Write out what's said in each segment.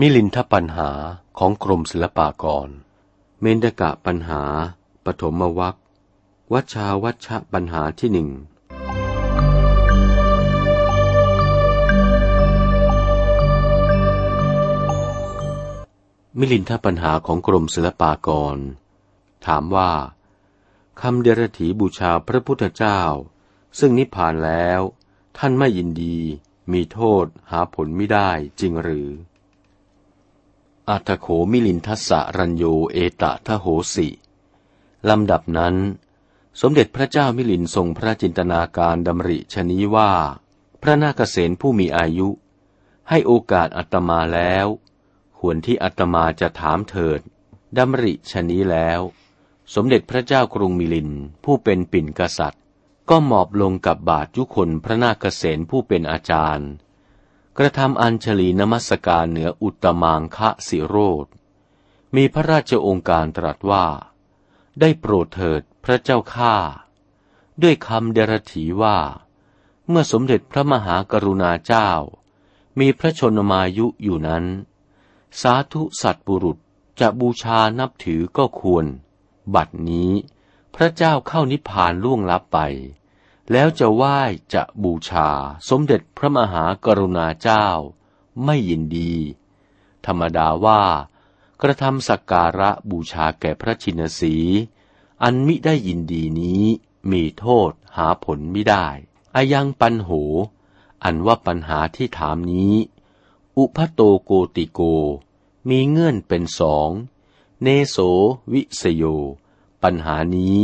มิลินทปัญหาของกรมศิลปากร เมนกะปัญหา ปฐมวัควัชาวัชปัญหาที่หนึ่ง มิลินทปัญหาของกรมศิลปากร ถามว่าคำเดรถีบูชาพระพุทธเจ้า ซึ่งนิพพานแล้ว ท่านไม่ยินดี มีโทษหาผลไม่ได้จริงหรือ อัตโขมิลินทัสสะรัญโยเอตะทะโหสิลำดับนั้น สมเด็จพระเจ้ามิลินทรงพระจินตนาการดำริชนี้ว่า พระนาคเษนผู้มีอายุ ให้โอกาสอัตมาแล้ว ควรที่อัตมาจะถามเถิดดำริชนี้แล้ว สมเด็จพระเจ้ากรุงมิลินผู้เป็นปิ่นกษัตริย์ ก็หมอบลงกับบาทยุคนพระนาคเษนผู้เป็นอาจารย์ กระทำอัญชลีนมัสการเหนืออุตมังคะสิโรธมีพระราชองค์การตรัสว่า ได้โปรดเถิดพระเจ้าข้าด้วยคำเดรถีว่า เมื่อสมเด็จพระมหากรุณาเจ้า มีพระชนมายุอยู่นั้น สาธุสัตบุรุษจะบูชานับถือก็ควร บัดนี้พระเจ้าเข้านิพพานล่วงลับไป แล้วจะไหว้จะบูชาสมเด็จพระมหากรุณาเจ้า ไม่ยินดี ธรรมดาว่า กระทำสักการะบูชาแก่พระชินสี อันมิได้ยินดีนี้มีโทษหาผลไม่ได้อายังปันโห อันว่าปัญหาที่ถามนี้ อุพโตโกติโก มีเงื่อนเป็นสอง เนโสวิสโย ปัญหานี้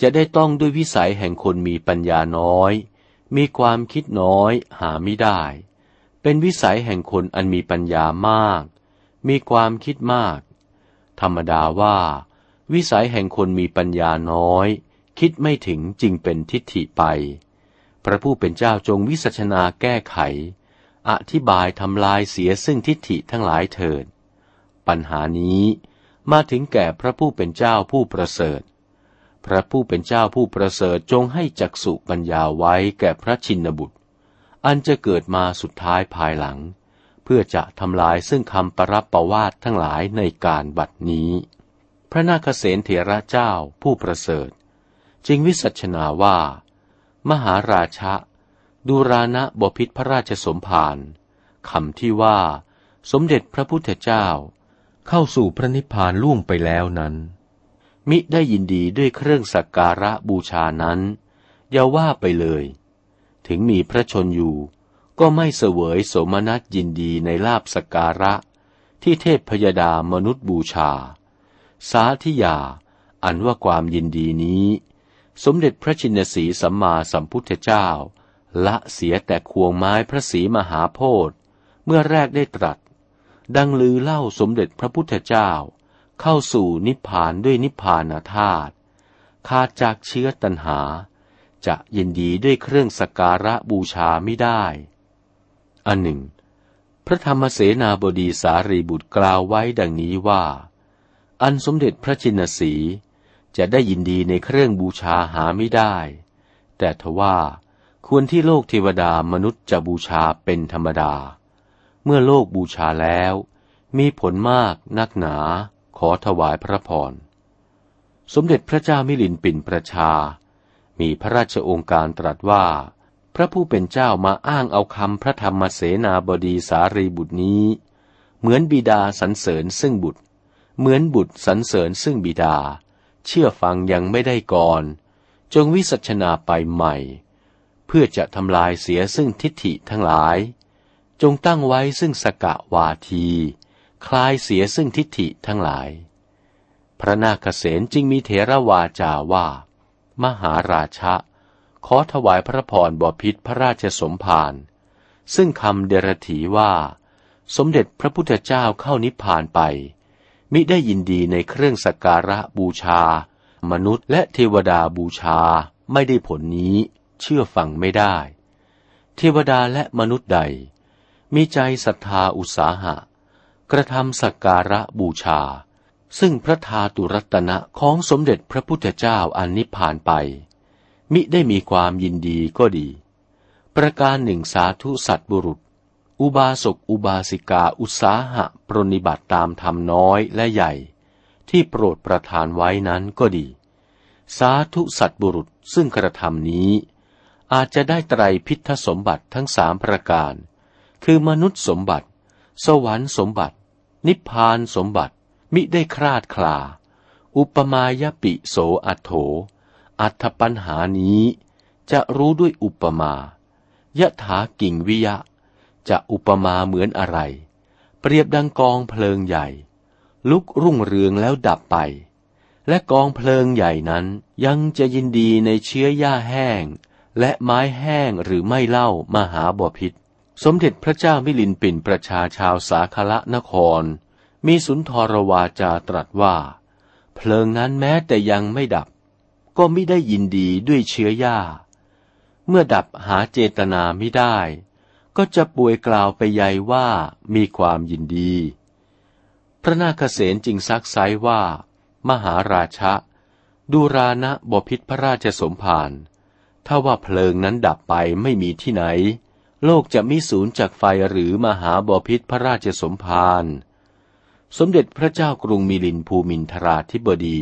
จะได้ต้องด้วยวิสัยแห่งคนมีปัญญาน้อย มีความคิดน้อยหาไม่ได้ เป็นวิสัยแห่งคนอันมีปัญญามาก มีความคิดมาก ธรรมดาว่า วิสัยแห่งคนมีปัญญาน้อย คิดไม่ถึงจริงเป็นทิฏฐิไป พระผู้เป็นเจ้าจงวิสัชนาแก้ไข อธิบายทำลายเสียซึ่งทิฏฐิทั้งหลายเถิด ปัญหานี้มาถึงแก่พระผู้เป็นเจ้าผู้ประเสริฐ พระผู้เป็นเจ้าผู้ประเสริฐจงให้จักสุปัญญาไว้แก่พระชินบุตร อันจะเกิดมาสุดท้ายภายหลัง เพื่อจะทำลายซึ่งคำปรับประวาททั้งหลายในการบัดนี้ พระนาคเษนเถระเจ้าผู้ประเสริฐ จึงวิสัชนาว่า มหาราชะดูรานะบพิษพระราชสมภารคำที่ว่า สมเด็จพระพุทธเจ้า เข้าสู่พระนิพพานล่วงไปแล้วนั้น มิได้ยินดีด้วยเครื่องสักการะบูชานั้น อย่าว่าไปเลย ถึงมีพระชนอยู่ ก็ไม่เสวยสมนัตยินดีในลาบสักการะ ที่เทพพยดามนุษย์บูชา สาธิยา อันว่าความยินดีนี้ สมเด็จพระชินสีสัมมาสัมพุทธเจ้า ละเสียแต่ควงไม้พระศรีมหาโพธิ์เมื่อแรกได้ตรัส ดังลือเล่าสมเด็จพระพุทธเจ้า เข้าสู่นิพพานด้วยนิพพานธาตุขาดจากเชื้อตัณหา จะยินดีด้วยเครื่องสการะบูชาไม่ได้ อันหนึ่ง พระธรรมเสนาบดีสารีบุตรกล่าวไว้ดังนี้ว่า อันสมเด็จพระชินสีจะได้ยินดีในเครื่องบูชาหาไม่ได้ แต่ทว่าควรที่โลกเทวดามนุษย์จะบูชาเป็นธรรมดา เมื่อโลกบูชาแล้ว มีผลมากนักหนา ขอถวายพระพร สมเด็จพระเจ้ามิลินปินประชา มีพระราชองค์การตรัสว่า พระผู้เป็นเจ้ามาอ้างเอาคำพระธรรมเสนาบดีสารีบุตรนี้ เหมือนบิดาสรรเสริญซึ่งบุตร เหมือนบุตรสรรเสริญซึ่งบิดา เชื่อฟังยังไม่ได้ก่อน จงวิสัชนาไปใหม่ เพื่อจะทำลายเสียซึ่งทิฏฐิทั้งหลาย จงตั้งไว้ซึ่งสกะวาที คลายเสียซึ่งทิฏฐิทั้งหลาย พระนาคเษนจึงมีเถรวาจาว่า มหาราชะ ขอถวายพระพรบพิษพระราชสมภารซึ่งคำเดรถีว่า สมเด็จพระพุทธเจ้าเข้านิพพานไป มิได้ยินดีในเครื่องสักการะบูชา มนุษย์และเทวดาบูชาไม่ได้ผลนี้ เชื่อฟังไม่ได้ เทวดาและมนุษย์ใด มีใจศรัทธาอุตสาหะ กระทำสักการะบูชา ซึ่งพระธาตุรัตนะของสมเด็จพระพุทธเจ้าอันนิพพานไป มิได้มีความยินดีก็ดี ประการหนึ่งสาธุสัตบุรุษ อุบาสกอุบาสิกาอุตสาหะปรนิบัติตามธรรมน้อยและใหญ่ ที่โปรดประทานไว้นั้นก็ดี สาธุสัตบุรุษซึ่งกระทำนี้ อาจจะได้ไตรพิทสมบัติทั้งสามประการ คือมนุษย์สมบัติ สวรรค์สมบัติ นิพพานสมบัติ มิได้คลาดคลา อุปมายปิโสอัตโถ อัตปัญหานี้ จะรู้ด้วยอุปมายะถากิ่งวิยะ จะอุปมาเหมือนอะไร เปรียบดังกองเพลิงใหญ่ ลุกรุ่งเรืองแล้วดับไป และกองเพลิงใหญ่นั้นยังจะยินดีในเชื้อหญ้าแห้ง และไม้แห้งหรือไม่เล่า มหาบพิษ สมเด็จพระเจ้ามิลินปินประชาชาวสาคละนคร มีสุนทรวาจาตรัสว่า เพลิงนั้นแม้แต่ยังไม่ดับ ก็ไม่ได้ยินดีด้วยเชื้อหญ้า เมื่อดับหาเจตนาไม่ได้ ก็จะป่วยกล่าวไปใหญ่ว่ามีความยินดี พระนาคเษนจึงซักไซว่า มหาราชะ ดูรานะบพิษพระราชสมภารถ้าว่าเพลิงนั้นดับไปไม่มีที่ไหน โลกจะมิสูญจากไฟหรือมหาบพิษพระราชสมภารสมเด็จพระเจ้ากรุงมิลินภูมินทราธิบดี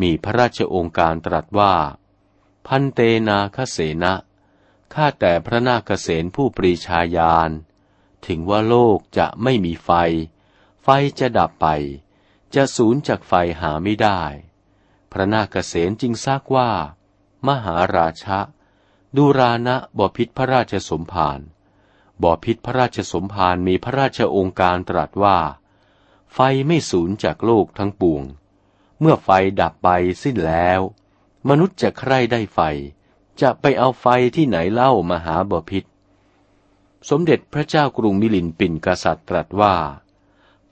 มีพระราชองค์การตรัสว่า พันเตนาคเสนะข้าแต่พระนาคเสนผู้ปรีชาญาณถึงว่าโลกจะไม่มีไฟ ไฟจะดับไป จะสูญจากไฟหาไม่ได้ พระนาคเสนจึงซักว่า มหาราชะ ดูรานะบ่อพิษพระราชสมภารบ่อพิษพระราชสมภารมีพระราชองค์การตรัสว่า ไฟไม่สูญจากโลกทั้งปวง เมื่อไฟดับไปสิ้นแล้ว มนุษย์จะใคร่ได้ไฟ จะไปเอาไฟที่ไหนเล่ามาหาบ่อพิษ สมเด็จพระเจ้ากรุงมิลินปินกษัตริย์ตรัสว่า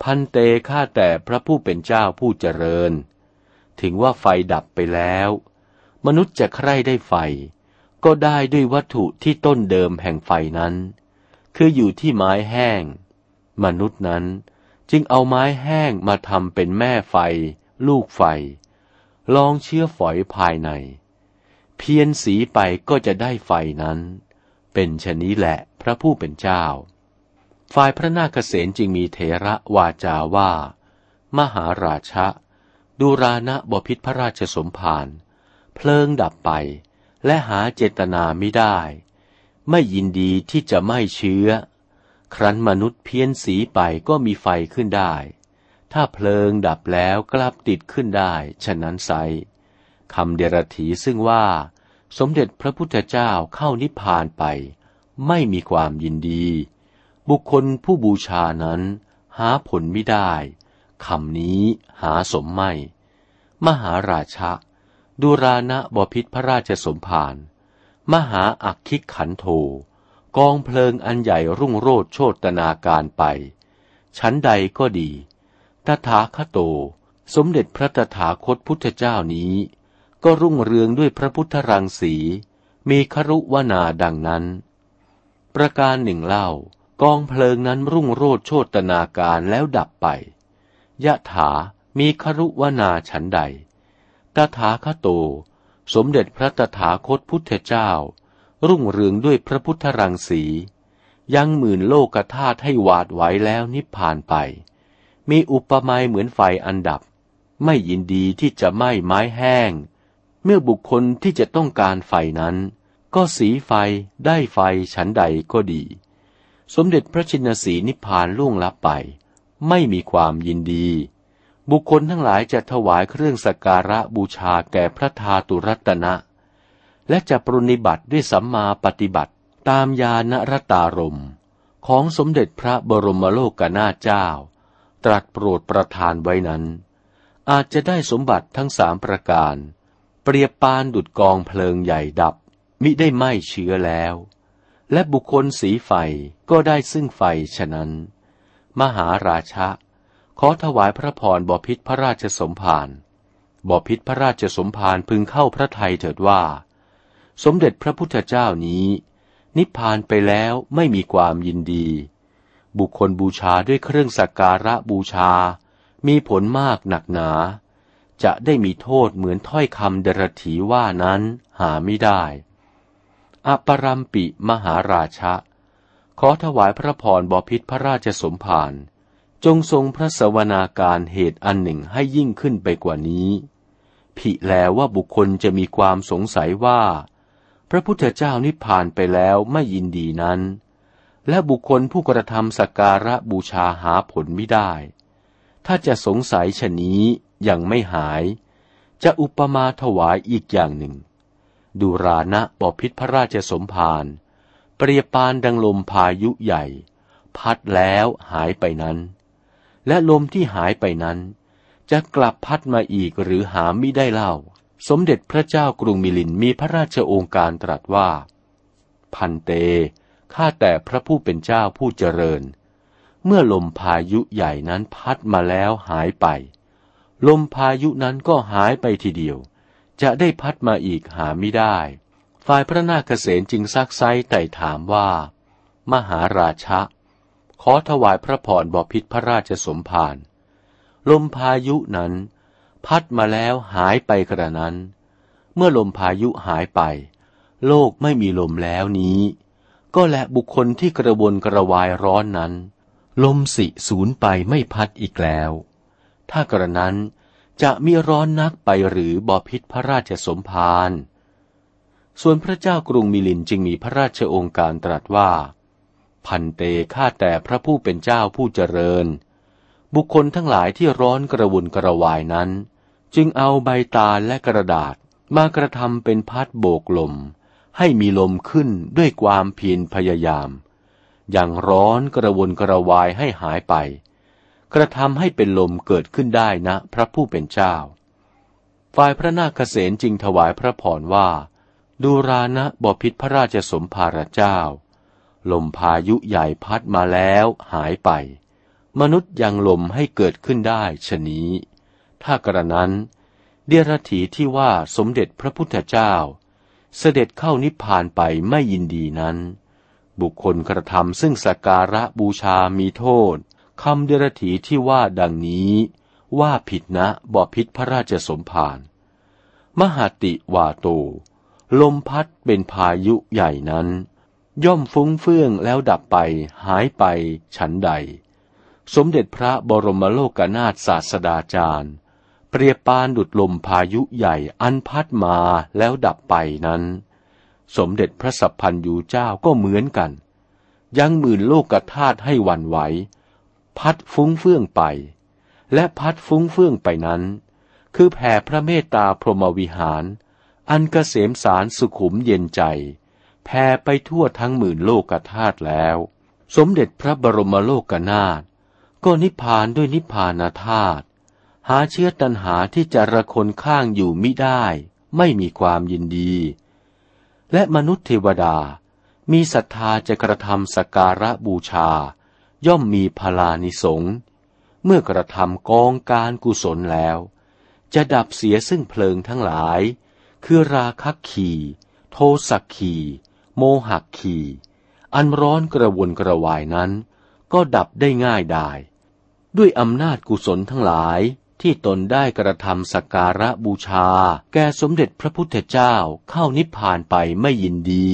พันเตข้าแต่พระผู้เป็นเจ้าผู้เจริญ ถึงว่าไฟดับไปแล้ว มนุษย์จะใคร่ได้ไฟ ก็ได้ด้วยวัตถุที่ต้นเดิมแห่งไฟนั้น คืออยู่ที่ไม้แห้ง มนุษย์นั้นจึงเอาไม้แห้งมาทำเป็นแม่ไฟ ลูกไฟ ลองเชื้อฝอยภายใน เพียนสีไปก็จะได้ไฟนั้น เป็นชนี้แหละพระผู้เป็นเจ้า ฝ่ายพระนาคเษนจึงมีเถระวาจาว่า มหาราชะดูรานะบพิษพระราชสมภารเพลิงดับไป และหาเจตนาไม่ได้ ไม่ยินดีที่จะไม่เชื้อ ครั้นมนุษย์เพี้ยนสีไปก็มีไฟขึ้นได้ ถ้าเพลิงดับแล้วกลับติดขึ้นได้ ฉะนั้นไซคำเดรถีซึ่งว่า สมเด็จพระพุทธเจ้าเข้านิพพานไป ไม่มีความยินดี บุคคลผู้บูชานั้น หาผลไม่ได้คำนี้หาสมไม่ มหาราชะ ดูรานะบพิษพระราชสมภาร มหาอักคิกขันโท กองเพลิงอันใหญ่รุ่งโรดโชตนาการไป ชั้นใดก็ดี ตถาคโต สมเด็จพระตถาคตพุทธเจ้านี้ ก็รุ่งเรืองด้วยพระพุทธรังสี มีครุวนาดังนั้น ประการหนึ่งเล่ากองเพลิงนั้นรุ่งโรดโชตนาการแล้วดับไป ยะถามีครุวนาฉันใด ตถาคโต สมเด็จพระตถาคตพุทธเจ้า รุ่งเรืองด้วยพระพุทธรังสี ยังหมื่นโลกธาตุให้หวาดไหวแล้วนิพพานไป มีอุปมาเหมือนไฟอันดับ ไม่ยินดีที่จะไหม้ไม้แห้ง เมื่อบุคคลที่จะต้องการไฟนั้น ก็สีไฟได้ไฟฉันใดก็ดี สมเด็จพระชินสีนิพพานล่วงลับไป ไม่มีความยินดี บุคคลทั้งหลายจะถวายเครื่องสักการะบูชาแก่พระธาตุรัตนะ และจะปรนิบัติด้วยสัมมาปฏิบัติตามญาณรตารมของสมเด็จพระบรมโลกนาเจ้า ตรัสโปรดประทานไว้นั้น อาจจะได้สมบัติทั้งสามประการ เปรียบปานดุดกองเพลิงใหญ่ดับ มิได้ไหม้เชื้อแล้ว และบุคคลสีไฟก็ได้ซึ่งไฟฉะนั้น มหาราชะ ขอถวายพระพรบพิษพระราชสมภารบพิษพระราชสมภารพึงเข้าพระทัยเถิดว่า สมเด็จพระพุทธเจ้านี้ นิพพานไปแล้วไม่มีความยินดี บุคคลบูชาด้วยเครื่องสักการะบูชา มีผลมากหนักหนา จะได้มีโทษเหมือนถ้อยคำเดรถีว่านั้นหาไม่ได้อปรัมปิมหาราชะ ขอถวายพระพรบพิษพระราชสมภาร จงทรงพระสวนาการเหตุอันหนึ่งให้ยิ่งขึ้นไปกว่านี้ ผิแล้วว่าบุคคลจะมีความสงสัยว่า พระพุทธเจ้านิพพานไปแล้วไม่ยินดีนั้น และบุคคลผู้กระทำสักการะบูชาหาผลไม่ได้ ถ้าจะสงสัยชะนี้ยังไม่หาย จะอุปมาถวายอีกอย่างหนึ่ง ดูรานะบพิษพระราชสมภารเปรียบปานดังลมพายุใหญ่ พัดแล้วหายไปนั้น และลมที่หายไปนั้น จะกลับพัดมาอีกหรือหาไม่ได้เล่า สมเด็จพระเจ้ากรุงมิลินมีพระราชโองการตรัสว่า พันเต ข้าแต่พระผู้เป็นเจ้าผู้เจริญ เมื่อลมพายุใหญ่นั้นพัดมาแล้วหายไป ลมพายุนั้นก็หายไปทีเดียว จะได้พัดมาอีกหาไม่ได้ ฝ่ายพระนาคเษนจึงซักไซไต่ถามว่า มหาราชะ ขอถวายพระพรบพิษพระราชสมภารลมพายุนั้น พัดมาแล้วหายไปกระนั้น เมื่อลมพายุหายไป โลกไม่มีลมแล้วนี้ ก็และบุคคลที่กระวนกระวายร้อนนั้น ลมสิสูญไปไม่พัดอีกแล้ว ถ้ากระนั้นจะมีร้อนนักไปหรือบอพิษพระราชสมภารส่วนพระเจ้ากรุงมิลินจึงมีพระราชองค์การตรัสว่า พันเตข้าแต่พระผู้เป็นเจ้าผู้เจริญ บุคคลทั้งหลายที่ร้อนกระวนกระวายนั้น จึงเอาใบตาลและกระดาษมากระทำเป็นพัดโบกลม ให้มีลมขึ้นด้วยความเพียรพยายาม อย่างร้อนกระวนกระวายให้หายไป กระทำให้เป็นลมเกิดขึ้นได้นะพระผู้เป็นเจ้า ฝ่ายพระนาคเษนจึงถวายพระพรว่า ดูรานะบพิษพระราชสมภารเจ้า ลมพายุใหญ่พัดมาแล้วหายไป มนุษย์ยังลมให้เกิดขึ้นได้ชนี้ ถ้ากระนั้น เดียรถีที่ว่าสมเด็จพระพุทธเจ้า เสด็จเข้านิพพานไปไม่ยินดีนั้น บุคคลกระทำซึ่งสักการะบูชามีโทษคำเดียรถีที่ว่าดังนี้ ว่าผิดนะบอพิษพระราชสมภารมหาติวาโต ลมพัดเป็นพายุใหญ่นั้น ย่อมฟุ้งเฟื่องแล้วดับไป หายไป ฉันใด สมเด็จพระบรมโลกนาถศาสดาจารย์ เปรียบปานดุดลมพายุใหญ่อันพัดมาแล้วดับไปนั้น สมเด็จพระสัพพันยูเจ้าก็เหมือนกัน ยังหมื่นโลกธาตุให้วันไหว พัดฟุ้งเฟื่องไป และพัดฟุ้งเฟื่องไปนั้น คือแผ่พระเมตตาพรหมวิหาร อันกเกษมสารสุขุมเย็นใจ แผ่ไปทั่วทั้งหมื่นโลกธาตุแล้ว สมเด็จพระบรมโลกนาถก็นิพพานด้วยนิพพานธาตุหาเชื้อตัณหาที่จะระคนข้างอยู่มิได้ ไม่มีความยินดี และมนุษย์เทวดา มีศรัทธาจะกระทำสการะบูชา ย่อมมีพลานิสงเมื่อกระทำกองการกุศลแล้ว จะดับเสียซึ่งเพลิงทั้งหลาย คือราคักขี โทสักขี โมหักขีอันร้อนกระวนกระวายนั้น ก็ดับได้ง่ายได้ด้วยอำนาจกุศลทั้งหลายที่ตนได้กระทำสักการะบูชา แก่สมเด็จพระพุทธเจ้าเข้านิพพานไปไม่ยินดี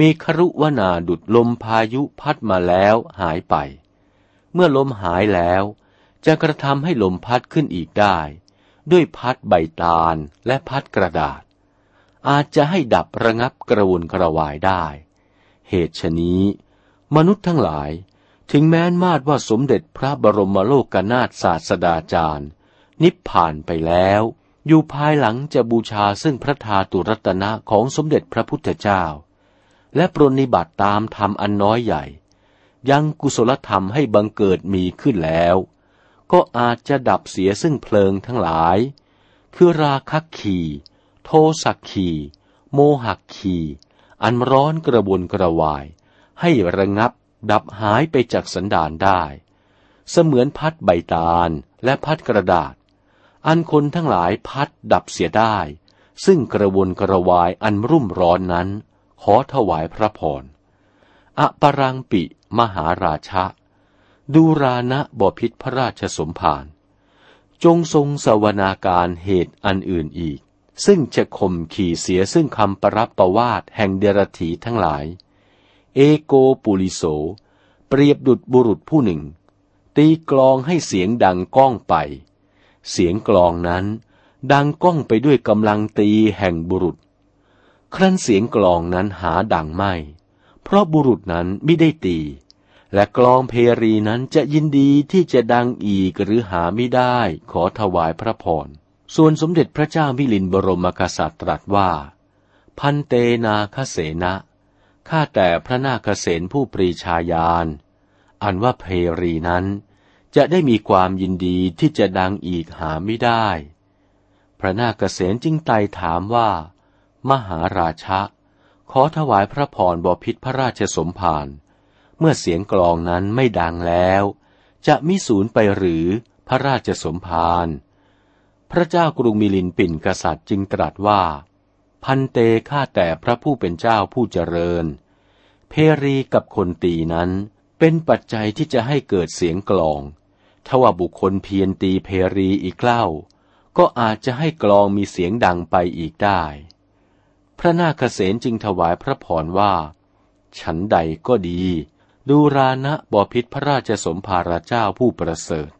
มีครุวนาดุดลมพายุพัดมาแล้วหายไป เมื่อลมหายแล้ว จะกระทำให้ลมพัดขึ้นอีกได้ ด้วยพัดใบตาลและพัดกระดาษ อาจจะให้ดับระงับกระวนกระวายได้ เหตุชนี้ มนุษย์ทั้งหลายถึงแม้นมาดว่าสมเด็จพระบรมโลกนาถศาสดาจารย์ นิพพานไปแล้ว อยู่ภายหลังจะบูชาซึ่งพระธาตุรัตนะของสมเด็จพระพุทธเจ้า และปรนิบัติตามธรรมอันน้อยใหญ่ ยังกุศลธรรมให้บังเกิดมีขึ้นแล้ว ก็อาจจะดับเสียซึ่งเพลิงทั้งหลาย คือราคักขี โทสักขี โมหักขี อันร้อนกระวนกระวาย ให้ระงับดับหายไปจากสันดานได้ เสมือนพัดใบตาลและพัดกระดาษ อันคนทั้งหลายพัดดับเสียได้ ซึ่งกระวนกระวายอันรุ่มร้อนนั้น ขอถวายพระพรอปรังปิมหาราชะ ดูรานะบพิษพระราชสมภารจงทรงสวนาการเหตุอันอื่นอีก ซึ่งจะข่มขี่เสียซึ่งคำปรับประวาทแห่งเดรถีทั้งหลาย เอโกปุลิโส เปรียบดุดบุรุษผู้หนึ่ง ตีกลองให้เสียงดังก้องไป เสียงกลองนั้นดังก้องไปด้วยกำลังตีแห่งบุรุษ ครั้นเสียงกลองนั้นหาดังไม่ เพราะบุรุษนั้นไม่ได้ตี และกลองเพรีนั้นจะยินดีที่จะดังอีกหรือหาไม่ได้ขอถวายพระพร ส่วนสมเด็จพระเจ้ามิลินบรมกษัตริย์ตรัสว่า พันเตนาคเสนะ ข้าแต่พระนาคเษนผู้ปรีชาญาณ อันว่าเพรีนั้นจะได้มีความยินดีที่จะดังอีกหาไม่ได้ พระนาคเษนจึงไต่ถามว่า มหาราชะ ขอถวายพระพรบพิษพระราชสมภาร เมื่อเสียงกลองนั้นไม่ดังแล้ว จะมิสูญไปหรือพระราชสมภาร พระเจ้ากรุงมิลินปินกษัตริย์จึงตรัสว่า พันเตฆ่าแต่พระผู้เป็นเจ้าผู้เจริญ เพรีกับคนตีนั้น เป็นปัจจัยที่จะให้เกิดเสียงกลองถ้าว่าบุคคลเพียรตีเพรีอีกเล่า ก็อาจจะให้กลองมีเสียงดังไปอีกได้ พระนาคเษนจึงถวายพระพรว่า ฉันใดก็ดี ดูรานะบอพิษพระราชสมภารเจ้าผู้ประเสริฐ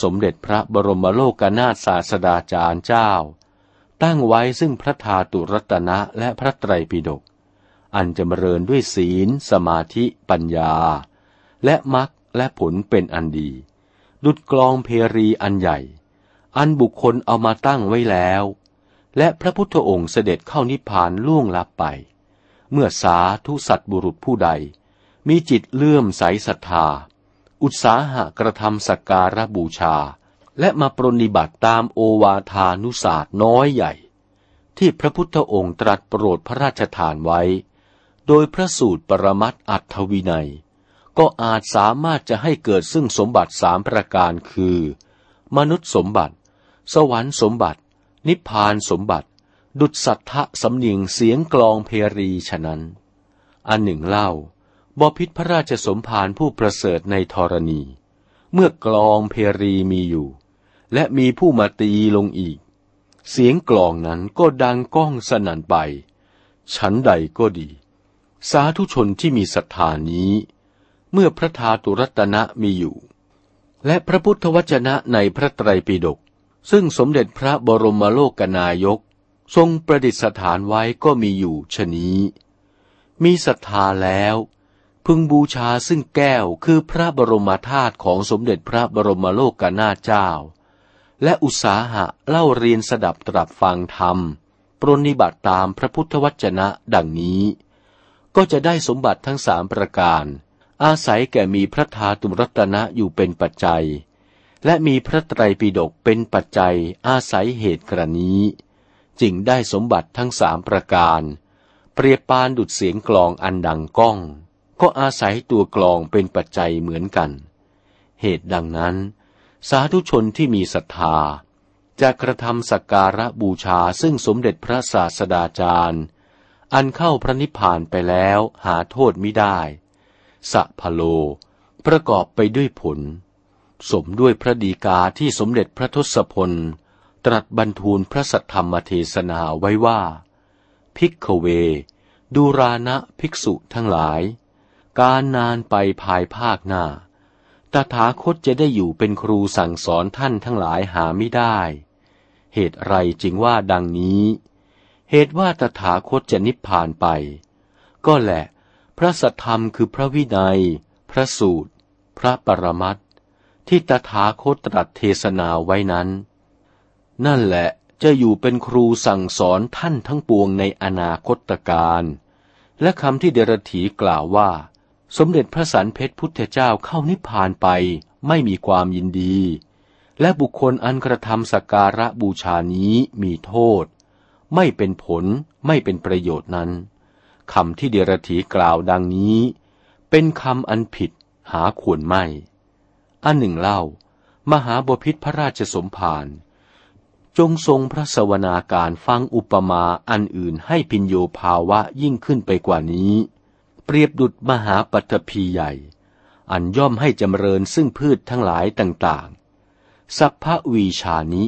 สมเด็จพระบรมโลกนาถศาสดาจารย์เจ้า ตั้งไว้ซึ่งพระธาตุรัตนะและพระไตรปิฎกอันจำเริญด้วยศีล สมาธิปัญญา และมรรคและผลเป็นอันดี ดุดกลองเพรีอันใหญ่ อันบุคคลเอามาตั้งไว้แล้ว และพระพุทธองค์เสด็จเข้านิพพานล่วงลับไป เมื่อสาธุสัตบุรุษผู้ใด มีจิตเลื่อมใสศรัทธา อุตสาหะกระทำสักการะบูชา และมาปรนิบัติตามโอวาทานุศาสตร์น้อยใหญ่ ที่พระพุทธองค์ตรัสโปรดพระราชทานไว้ โดยพระสูตรปรมัตอัตวินัย ก็อาจสามารถจะให้เกิดซึ่งสมบัติสามประการคือ มนุษย์สมบัติ สวรรค์สมบัติ นิพพานสมบัติ ดุจสัทธะสำเนียงเสียงกลองเพรีฉะนั้น อันหนึ่งเล่า บพิษพระราชสมภารผู้ประเสริฐในธรณี เมื่อกลองเพรีมีอยู่ และมีผู้มาตีลงอีก เสียงกลองนั้นก็ดังก้องสนั่นไปชั้นใดก็ดี สาธุชนที่มีศรัทธานี้ เมื่อพระธาตุรัตนะมีอยู่ และพระพุทธวจนะในพระไตรปิฎกซึ่งสมเด็จพระบรมโลกนายก ทรงประดิษฐานไว้ก็มีอยู่ชนี้ มีศรัทธาแล้ว พึงบูชาซึ่งแก้วคือพระบรมธาตุของสมเด็จพระบรมโลกนาเจ้า และอุตสาหะเล่าเรียนสดับตรับฟังธรรม ปรนิบัติตามพระพุทธวจนะดังนี้ ก็จะได้สมบัติทั้งสามประการ อาศัยแก่มีพระธาตุรัตนะอยู่เป็นปัจจัย และมีพระไตรปิฎกเป็นปัจจัยอาศัยเหตุกรณีจึงได้สมบัติทั้งสามประการ เปรียบปานดุดเสียงกลองอันดังก้อง ก็อาศัยตัวกลองเป็นปัจจัยเหมือนกัน เหตุดังนั้น สาธุชนที่มีศรัทธา จะกระทำสักการะบูชาซึ่งสมเด็จพระศาสดาจารย์ อันเข้าพระนิพพานไปแล้วหาโทษไม่ได้สัพโล ประกอบไปด้วยผล สมด้วยพระดีกาที่สมเด็จพระทศพล ตรัสบรรทูลพระสัทธรรมเทศนาไว้ว่า พิกเว ดูรานะภิกษุทั้งหลาย การนานไปภายภาคหน้า ตถาคตจะได้อยู่เป็นครูสั่งสอนท่านทั้งหลายหาไม่ได้ เหตุไรจึงว่าดังนี้ เหตุว่าตถาคตจะนิพพานไป ก็แหละ พระสัทธรรมคือพระวินัย พระสูตร พระปรมัตที่ตถาคตตรัสเทศนาไว้นั้น นั่นแหละจะอยู่เป็นครูสั่งสอนท่านทั้งปวงในอนาคตการ และคำที่เดรถีกล่าวว่า สมเด็จพระสันเพชรพุทธเจ้าเข้านิพพานไปไม่มีความยินดี และบุคคลอันกระทำสักการะบูชานี้มีโทษ ไม่เป็นผลไม่เป็นประโยชน์นั้นคำที่เดรถีกล่าวดังนี้ เป็นคำอันผิดหาควรไม่ อันหนึ่งเล่า มหาบพิษพระราชสมภารจงทรงพระสวนาการฟังอุปมาอันอื่นให้พินโยภาวะยิ่งขึ้นไปกว่านี้ เปรียบดุดมหาปัตภีใหญ่ อันย่อมให้จำเริญซึ่งพืชทั้งหลายต่างๆ สัพพวีชานิ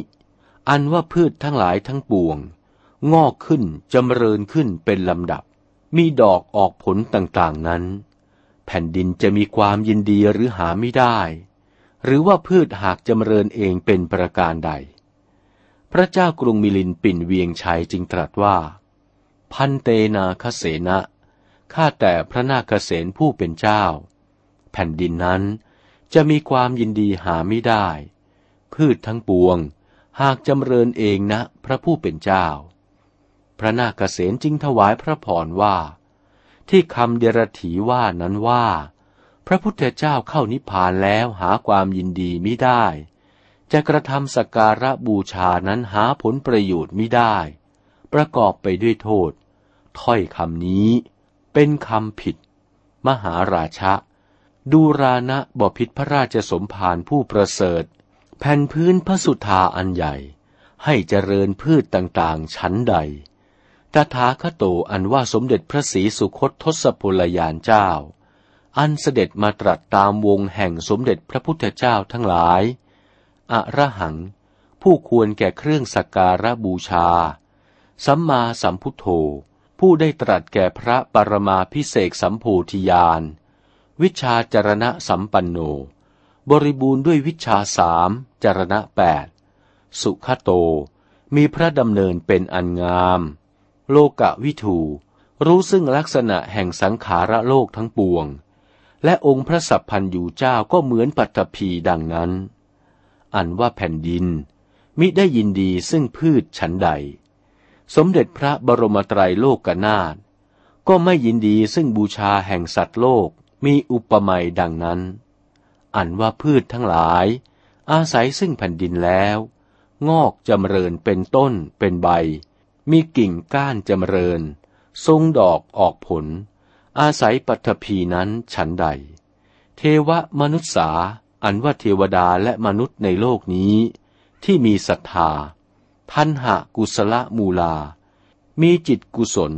อันว่าพืชทั้งหลายทั้งปวง งอกขึ้นจำเริญขึ้นเป็นลำดับมมีดอกออกผลต่างๆนั้น แผ่นดินจะมีความยินดีหรือหาไม่ได้ หรือว่าพืชหากจำเริญเองเป็นประการใด พระเจ้ากรุงมิลินปิ่นเวียงชัยจึงตรัสว่า พันเตนาคเสนะ ข้าแต่พระนาคเสนผู้เป็นเจ้า แผ่นดินนั้นจะมีความยินดีหาไม่ได้ พืชทั้งปวง หากจำเริญเองนะพระผู้เป็นเจ้า พระนาคเษนจึงถวายพระพรว่า ที่คำเดรถีว่านั้นว่า พระพุทธเจ้าเข้านิพพานแล้วหาความยินดีมิได้ จะกระทำสการะบูชานั้นหาผลประโยชน์มิได้ ประกอบไปด้วยโทษ ถ้อยคำนี้ เป็นคำผิด มหาราชะ ดูรานะบพิษพระราชสมภารผู้ประเสริฐ แผ่นพื้นพระสุธาอันใหญ่ ให้เจริญพืชต่างๆชั้นใด ตถาคโตอันว่าสมเด็จพระศรีสุคตทศพลยานเจ้า อันเสด็จมาตรัสตามวงแห่งสมเด็จพระพุทธเจ้าทั้งหลายอะระหัง ผู้ควรแก่เครื่องสักการะบูชา สัมมาสัมพุทโธ ผู้ได้ตรัสแก่พระปรมาพิเศษสัมโพธิญาณวิชาจารณะสัมปันโน บริบูรณ์ด้วยวิชาสามจารณะแปดสุขโต มีพระดำเนินเป็นอันงาม โลกะวิถู รู้ซึ่งลักษณะแห่งสังขารโลกทั้งปวง และองค์พระสัพพันยูเจ้าก็เหมือนปัตตภีดังนั้น อันว่าแผ่นดิน มิได้ยินดีซึ่งพืชฉันใด สมเด็จพระบรมไตรโลกนาถก็ไม่ยินดีซึ่งบูชาแห่งสัตว์โลกมีอุปมาดังนั้น อันว่าพืชทั้งหลาย อาศัยซึ่งแผ่นดินแล้ว งอกจำเริญเป็นต้นเป็นใบ มีกิ่งก้านจำเริญ ทรงดอกออกผล อาศัยปัทภีนั้นฉันใด เทวมนุษย์สาอันว่าเทวดาและมนุษย์ในโลกนี้ ที่มีศรัทธา ทันหะกุศลมูลา มีจิตกุศล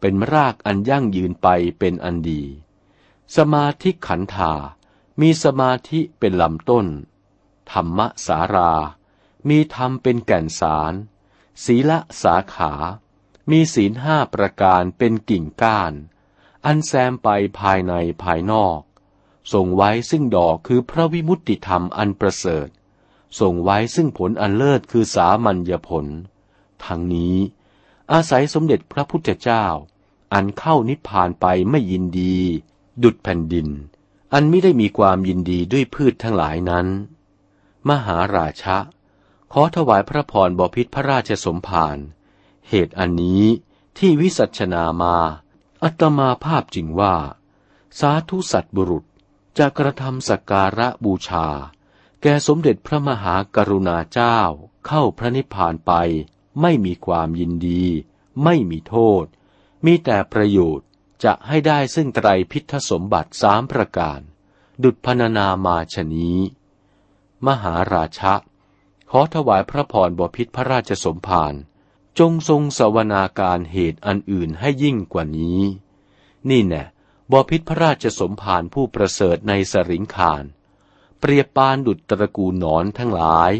เป็นรากอันยั่งยืนไปเป็นอันดี สมาธิขันธา มีสมาธิเป็นลำต้น ธรรมสารา มีธรรมเป็นแก่นสาร ศีละสาขา มีศีลห้าประการเป็นกิ่งก้าน อันแซมไปภายในภายนอก ส่งไว้ซึ่งดอกคือพระวิมุตติธรรมอันประเสริฐ ส่งไว้ซึ่งผลอันเลิศคือสามัญญผล ทั้งนี้ อาศัยสมเด็จพระพุทธเจ้า อันเข้านิพพานไปไม่ยินดี ดุดแผ่นดิน อันไม่ได้มีความยินดีด้วยพืชทั้งหลายนั้น มหาราชะ ขอถวายพระพรบพิษพระราชสมภารเหตุอันนี้ที่วิสัชนามา อัตมาภาพจริงว่า สาธุสัตบุรุษจะกระทำสักการะบูชา แก่สมเด็จพระมหากรุณาเจ้าเข้าพระนิพพานไป ไม่มีความยินดี ไม่มีโทษ มีแต่ประโยชน์จะให้ได้ซึ่งไตรพิทสมบัติสามประการ ดุจพนานามาชนี้ มหาราชะ ขอถวายพระพรบพิษพระราชสมภารจงทรงสวนาการเหตุอันอื่นให้ยิ่งกว่านี้ นี่แน่บพิษพระราชสมภารผู้ประเสริฐในสริงคาร เปรียบปานดุจตระกูลนอนทั้งหลาย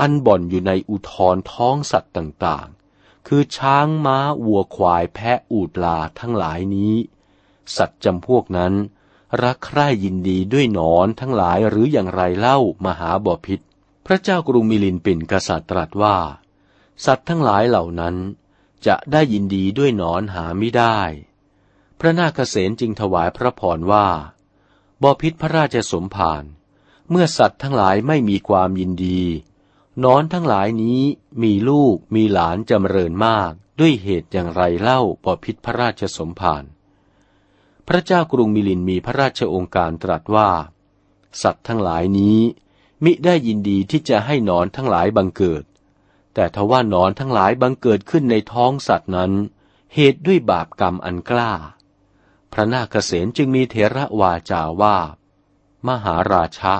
อันบ่อนอยู่ในอุทรท้องสัตว์ต่างคือช้างม้าวัวควายแพะอูดลาทั้งหลายนี้ สัตว์จำพวกนั้น รักใคร่ยินดีด้วยนอนทั้งหลายหรืออย่างไรเล่ามหาบพิษ พระเจ้ากรุงมิลินปินกษัตริย์ตรัสว่า สัตว์ทั้งหลายเหล่านั้นจะได้ยินดีด้วยนอนหาไม่ได้ พระนาคเษนจึงถวายพระพรว่าบพิษพระราชสมภาร เมื่อสัตว์ทั้งหลายไม่มีความยินดี นอนทั้งหลายนี้มีลูกมีหลานจำเริญมากด้วยเหตุอย่างไรเล่าปอพิษพระราชสมภาร พระเจ้ากรุงมิลินมีพระราชองค์การตรัสว่า สัตว์ทั้งหลายนี้มิได้ยินดีที่จะให้นอนทั้งหลายบังเกิด แต่ทว่านอนทั้งหลายบังเกิดขึ้นในท้องสัตว์นั้น เหตุด้วยบาปกรรมอันกล้า พระนาคเษนจึงมีเถระวาจาว่า มหาราชะ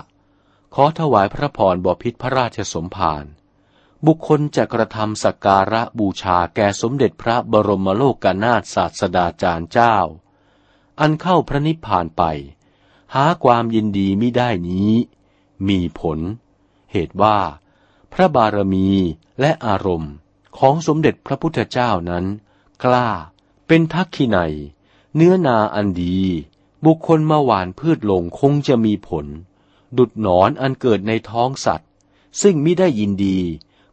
ขอถวายพระพรบพิษพระราชสมภารบุคคลจะกระทำสักการะบูชาแก่สมเด็จพระบรมโลกกนาถศาสดาจารย์เจ้า อันเข้าพระนิพพานไป หาความยินดีมิได้นี้ มีผล เหตุว่า พระบารมีและอารมณ์ของสมเด็จพระพุทธเจ้านั้น กล้า เป็นทักขิไนเนื้อนาอันดี บุคคลมาหวานพืชลงคงจะมีผล ดุดหนอนอันเกิดในท้องสัตว์ ซึ่งมิได้ยินดี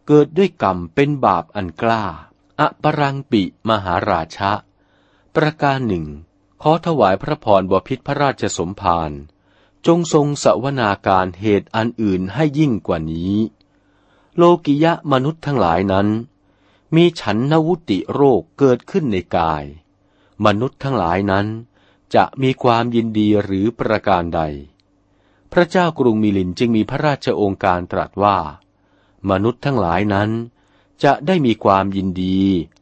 เกิดด้วยกรรมเป็นบาปอันกล้าอปรังปิมหาราชะ ประการหนึ่ง ขอถวายพระพรบพิษพระราชสมภารจงทรงสวนาการเหตุอันอื่นให้ยิ่งกว่านี้ โลกิยะมนุษย์ทั้งหลายนั้น มีฉันนวุติโรคเกิดขึ้นในกาย มนุษย์ทั้งหลายนั้น จะมีความยินดีหรือประการใด พระเจ้ากรุงมิลินจึงมีพระราชโองการตรัสว่า มนุษย์ทั้งหลายนั้น จะได้มีความยินดี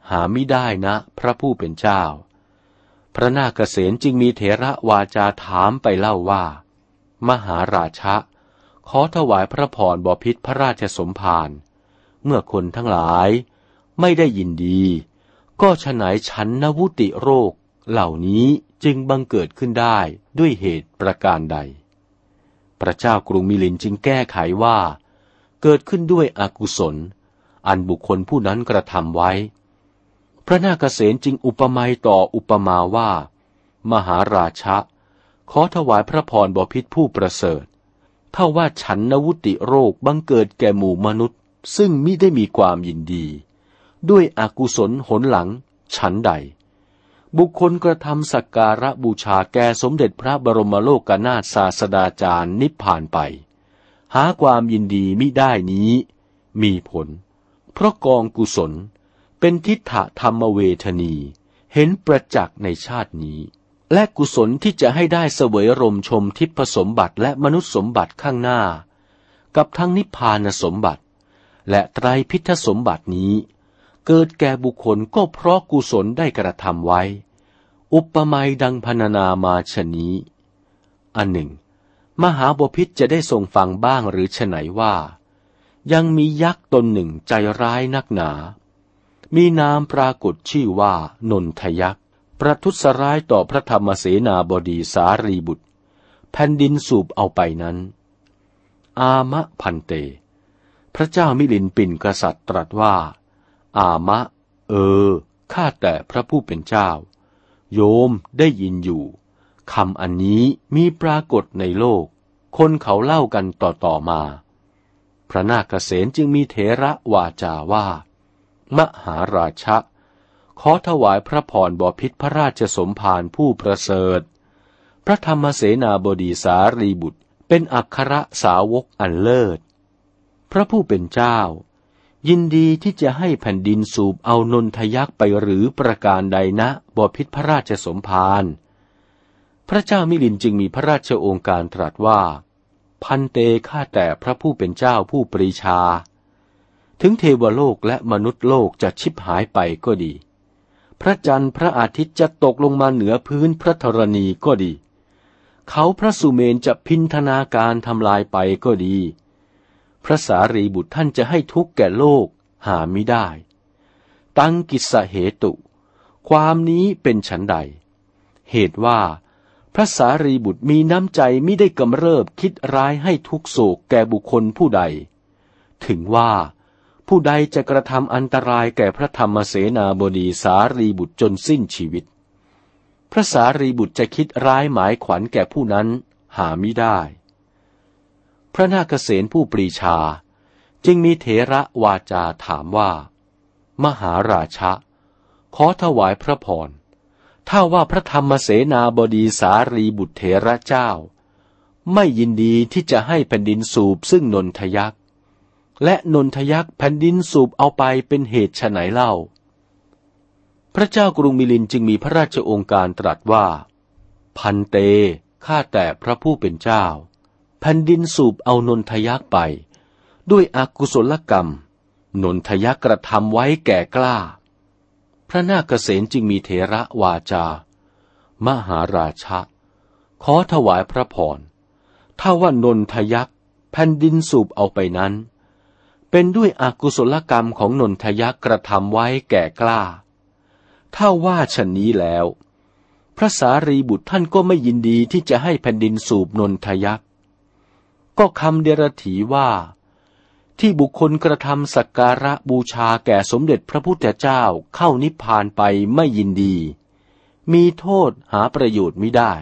หาไม่ได้นะ พระผู้เป็นเจ้า พระนาคเษนจึงมีเถระวาจาถามไปเล่าว่า มหาราชะ ขอถวายพระพรบพิษพระราชสมภารเมื่อคนทั้งหลายไม่ได้ยินดี ก็ฉไหนฉันนวุติโรคเหล่านี้จึงบังเกิดขึ้นได้ด้วยเหตุประการใด พระเจ้ากรุงมิลินจึงแก้ไขว่า เกิดขึ้นด้วยอกุศล อันบุคคลผู้นั้นกระทำไว้ พระนาคเษนจึงอุปมาต่ออุปมาว่า มหาราชะ ขอถวายพระพรบพิษผู้ประเสริฐถ้าว่าฉันนวุติโรคบังเกิดแก่หมู่มนุษย์ ซึ่งมิได้มีความยินดี ด้วยอกุศลหนหลัง ฉันใด บุคคลกระทำสักการะบูชาแก่สมเด็จพระบรมโลกนาถศาสดาจารย์นิพพานไป หาความยินดีมิได้นี้ มีผล เพราะกองกุศลเป็นทิฏฐธรรมเวทนี เห็นประจักษ์ในชาตินี้ และกุศลที่จะให้ได้เสวยรมชมทิพสมบัติและมนุษย์สมบัติข้างหน้า กับทั้งนิพพานสมบัติ และไตรพิทสมบัตินี้ เกิดแก่บุคคลก็เพราะกุศลได้กระทำไว้ อุปมาดังพรรณนามาชนี้ อันหนึ่ง มหาบพิษจะได้ทรงฟังบ้างหรือฉไหนว่า ยังมียักษ์ตนหนึ่งใจร้ายนักหนา มีนามปรากฏชื่อว่านนทยักษ์ประทุษร้ายต่อพระธรรมเสนาบดีสารีบุตร แผ่นดินสูบเอาไปนั้น อามะพันเต พระเจ้ามิลินปินกษัตริย์ตรัสว่า อามะ เออ ข้าแต่พระผู้เป็นเจ้า โยมได้ยินอยู่คำอันนี้มีปรากฏในโลก คนเขาเล่ากันต่อๆมา พระนาคเษนจึงมีเถระวาจาว่า มหาราชะ ขอถวายพระพรบพิษพระราชสมภารผู้ประเสริฐ พระธรรมเสนาบดีสารีบุตรเป็นอัครสาวกอันเลิศ พระผู้เป็นเจ้า ยินดีที่จะให้แผ่นดินสูบเอานนทยักษ์ไปหรือประการใดนะบพิษพระราชสมภารพระเจ้ามิลินจึงมีพระราชโองการตรัสว่า พันเตข้าแต่พระผู้เป็นเจ้าผู้ปรีชา ถึงเทวโลกและมนุษย์โลกจะชิบหายไปก็ดี พระจันทร์พระอาทิตย์จะตกลงมาเหนือพื้นพระธรณีก็ดี เขาพระสุเมนจะพินธนาการทำลายไปก็ดี พระสารีบุตรท่านจะให้ทุกข์แก่โลกหาไม่ได้ ตั้งกิสเหตุ ความนี้เป็นฉันใด เหตุว่า พระสารีบุตรมีน้ำใจไม่ได้กำเริบคิดร้ายให้ทุกโศกแก่บุคคลผู้ใด ถึงว่า ผู้ใดจะกระทำอันตรายแก่พระธรรมเสนาบดีสารีบุตรจนสิ้นชีวิต พระสารีบุตรจะคิดร้ายหมายขวัญแก่ผู้นั้นหาไม่ได้ พระนาคเษนผู้ปรีชา จึงมีเถระวาจาถามว่า มหาราชะ ขอถวายพระพร ถ้าว่าพระธรรมเสนาบดีสารีบุตรเถระเจ้า ไม่ยินดีที่จะให้แผ่นดินสูบซึ่งนนทยักษ์ และนนทยักษ์แผ่นดินสูบเอาไปเป็นเหตุไฉนเล่า พระเจ้ากรุงมิลินจึงมีพระราชองค์การตรัสว่า พันเต ข้าแต่พระผู้เป็นเจ้า แผ่นดินสูบเอานนทยักษ์ไป ด้วยอกุศลกรรม นนทยักษ์กระทำไว้แก่กล้า พระนาคเษนจึงมีเถระวาจา มหาราชะ ขอถวายพระพร ถ้าว่านนทยักษ์แผ่นดินสูบเอาไปนั้น เป็นด้วยอกุศลกรรมของนนทยักษ์กระทำไว้แก่กล้า ถ้าว่าชนนี้แล้ว พระสารีบุตรท่านก็ไม่ยินดีที่จะให้แผ่นดินสูบนนทยักษ์ ก็คำเดรถีว่า ที่บุคคลกระทำสักการะบูชาแก่สมเด็จพระพุทธเจ้าเข้านิพพานไปไม่ยินดี มีโทษหาประโยชน์ไม่ได้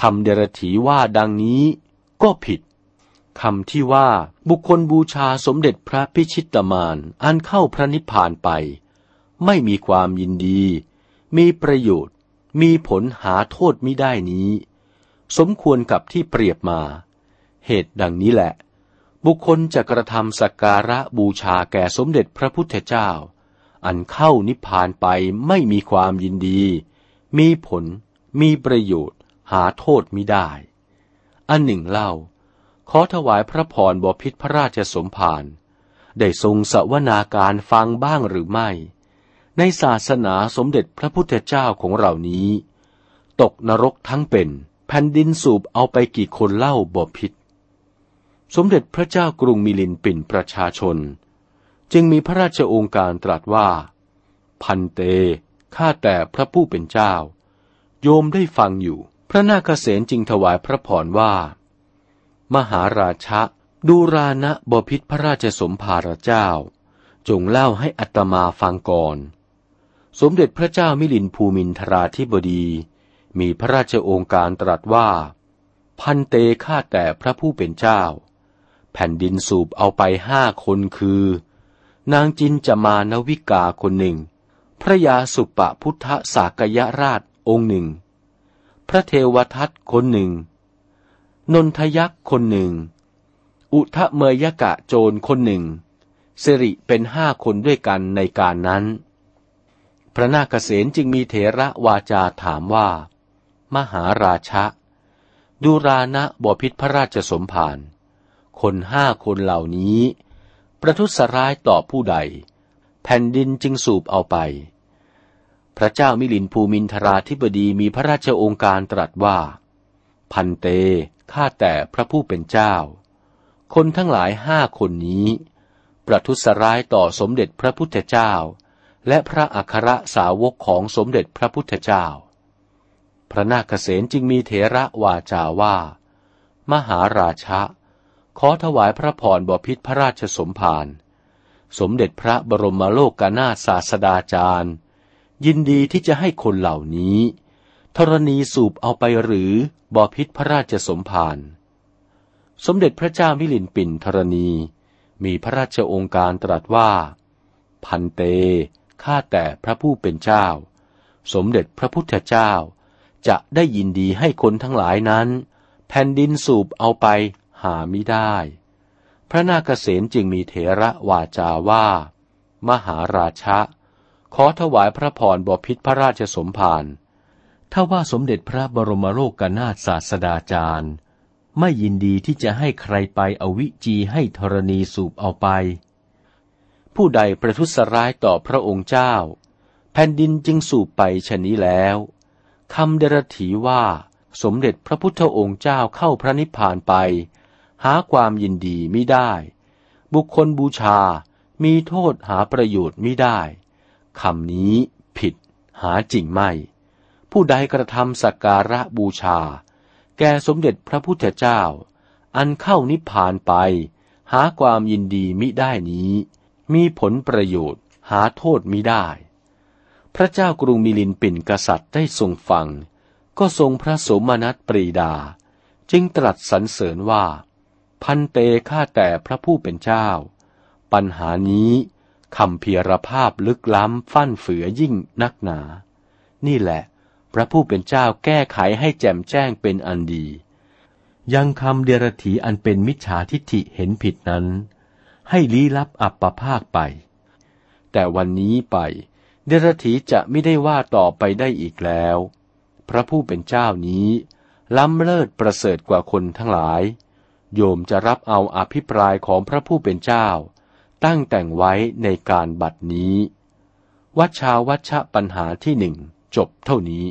คำเดรถีว่าดังนี้ก็ผิดคำที่ว่าบุคคลบูชาสมเด็จพระพิชิตมารอันเข้าพระนิพพานไป ไม่มีความยินดี มีประโยชน์ มีผลหาโทษไม่ได้นี้ สมควรกับที่เปรียบมา เหตุดังนี้แหละ บุคคลจะกระทำสักการะบูชาแก่สมเด็จพระพุทธเจ้า อันเข้านิพพานไปไม่มีความยินดี มีผล มีประโยชน์ หาโทษม่ได้ อันหนึ่งเล่า ขอถวายพระพรบพิษพระราชสมภารได้ทรงสวนาการฟังบ้างหรือไม่ ในศาสนาสมเด็จพระพุทธเจ้าของเรานี้ ตกนรกทั้งเป็น แผ่นดินสูบเอาไปกี่คนเล่าบพิษ สมเด็จพระเจ้ากรุงมิลินปินประชาชน จึงมีพระราชโองการตรัสว่า พันเต ข้าแต่พระผู้เป็นเจ้า โยมได้ฟังอยู่ พระนาคเษนจึงถวายพระพรว่า มหาราชะดูรานะบพิษพระราชสมภารเจ้า จงเล่าให้อัตมาฟังก่อน สมเด็จพระเจ้ามิลินภูมินทราธิบดี มีพระราชโองการตรัสว่า พันเตฆ่าแต่พระผู้เป็นเจ้า แผ่นดินสูบเอาไปห้าคนคือ นางจินจมานวิกาคนหนึ่ง พระยาสุปะพุทธสากยราชองค์หนึ่ง พระเทวทัตคนหนึ่ง นนทยักษ์คนหนึ่ง อุทะเมยกะโจรคนหนึ่งสิริเป็นห้าคนด้วยกันในการนั้น พระนาคเษนจึงมีเถระวาจาถามว่า มหาราชะดูรานะบพิษพระราชสมภาร คนห้าคนเหล่านี้ ประทุษร้ายต่อผู้ใด แผ่นดินจึงสูบเอาไป พระเจ้ามิลินภูมินทราธิบดีมีพระราชองค์การตรัสว่า พันเตข้าแต่พระผู้เป็นเจ้า คนทั้งหลายห้าคนนี้ ประทุษร้ายต่อสมเด็จพระพุทธเจ้า และพระอัครสาวกของสมเด็จพระพุทธเจ้า พระนาคเษนจึงมีเถระวาจาว่า มหาราชะ ขอถวายพระพรบพิษพระราชสมภาร สมเด็จพระบรมโลกกานาศาสดาจารย์ ยินดีที่จะให้คนเหล่านี้ธรณีสูบเอาไปหรือบอพิษพระราชสมภาร สมเด็จพระเจ้ามิลินปินธรณี มีพระราชองค์การตรัสว่า พันเต ข้าแต่พระผู้เป็นเจ้า สมเด็จพระพุทธเจ้า จะได้ยินดีให้คนทั้งหลายนั้น แผ่นดินสูบเอาไป หาไม่ได้ พระนาคเษนจึงมีเถระวาจาว่า มหาราชะ ขอถวายพระพรบพิษพระราชสมภารถ้าว่าสมเด็จพระบรมโลกกนาถศาสดาจารย์ ไม่ยินดีที่จะให้ใครไปอวิจีให้ธรณีสูบเอาไป ผู้ใดประทุษร้ายต่อพระองค์เจ้า แผ่นดินจึงสูบไปชนี้แล้วคำเดรถีว่าสมเด็จพระพุทธองค์เจ้าเข้าพระนิพพานไป หาความยินดีไม่ได้ บุคคลบูชา มีโทษหาประโยชน์ไม่ได้คำนี้ผิด หาจริงไม่ ผู้ใดกระทำสักการะบูชา แก่สมเด็จพระพุทธเจ้า อันเข้านิพพานไป หาความยินดีมิได้นี้ มีผลประโยชน์หาโทษมิได้ พระเจ้ากรุงมิลินปินกษัตริย์ได้ทรงฟัง ก็ทรงพระสมนัตปรีดา จึงตรัสสรรเสริญว่า พันเตข้าแต่พระผู้เป็นเจ้า ปัญหานี้คำเพียรภาพลึกล้ำฟั่นเฟือยิ่งนักหนา นี่แหละ พระผู้เป็นเจ้าแก้ไขให้แจ่มแจ้งเป็นอันดี ยังคำเดรถีอันเป็นมิจฉาทิฏฐิเห็นผิดนั้น ให้ลี้ลับอับประภาคไป แต่วันนี้ไป เดรถีจะไม่ได้ว่าต่อไปได้อีกแล้ว พระผู้เป็นเจ้านี้ล้ำเลิศประเสริฐกว่าคนทั้งหลาย โยมจะรับเอาอภิปรายของพระผู้เป็นเจ้า ตั้งแต่งไว้ในการบัดนี้ วัชชาวัชชะปัญหาที่หนึ่งจบเท่านี้